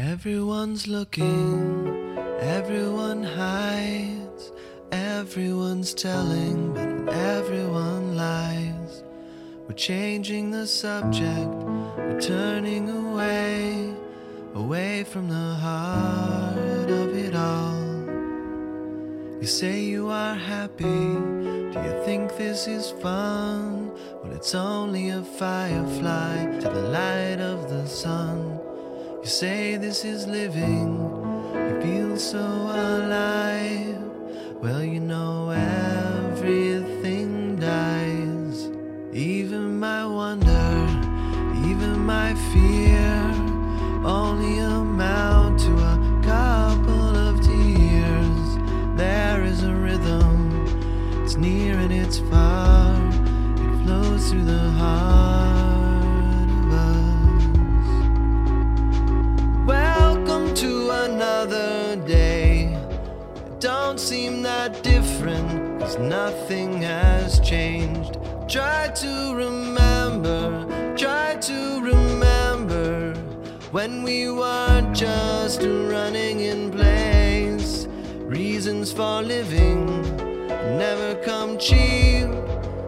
Everyone's looking, everyone hides, everyone's telling, but everyone lies. We're changing the subject, we're turning away, away from the heart of it all. You say you are happy, do you think this is fun? Well, it's only a firefly to the light of the sun. You say this is living, you feel so alive. Well, you know everything dies, even my wonder, even my fear, only amount to a couple of tears. There is a rhythm, it's near and it's far, it flows through the heart of us. Seem that different, cause nothing has changed. Try to remember, try to remember when we were just running in place. Reasons for living never come cheap.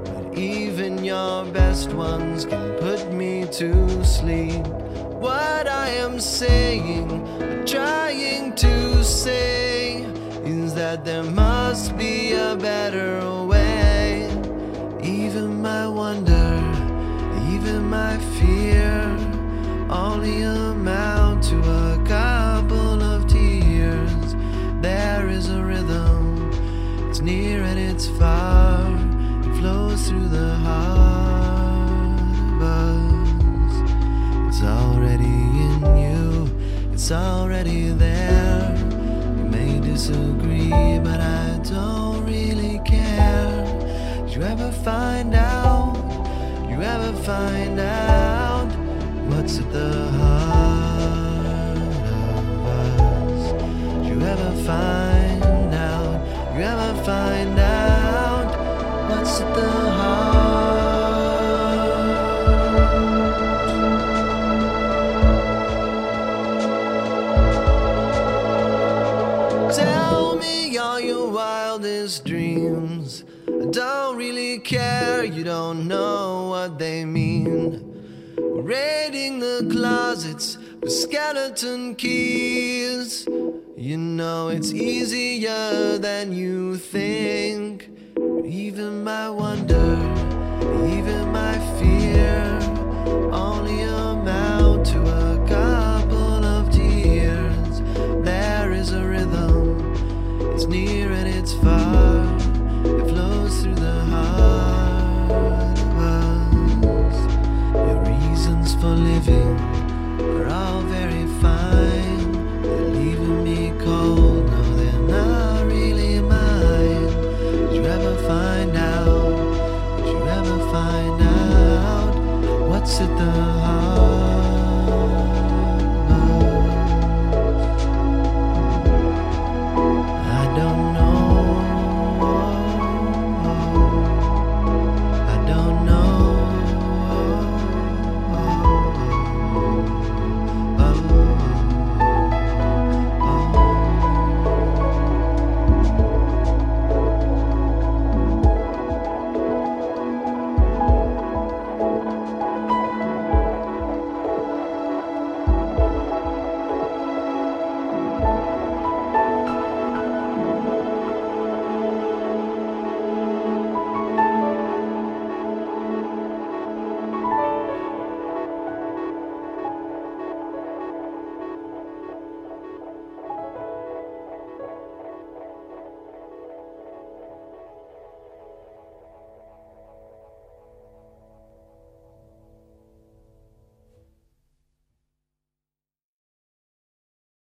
But even your best ones can put me to sleep. What I am saying, trying to say, that there must be a better way. Even my wonder, even my fear, only amount to a couple of tears. There is a rhythm, it's near and it's far, it flows through the heart of us. It's already in you, it's already there. May disagree, but I don't really care. You ever find out? You ever find out what's at the heart all your wildest dreams. I don't really care, you don't know what they mean. Raiding the closets with skeleton keys. You know it's easier than you think. Even my wonder, even my fear, only Sit the heart.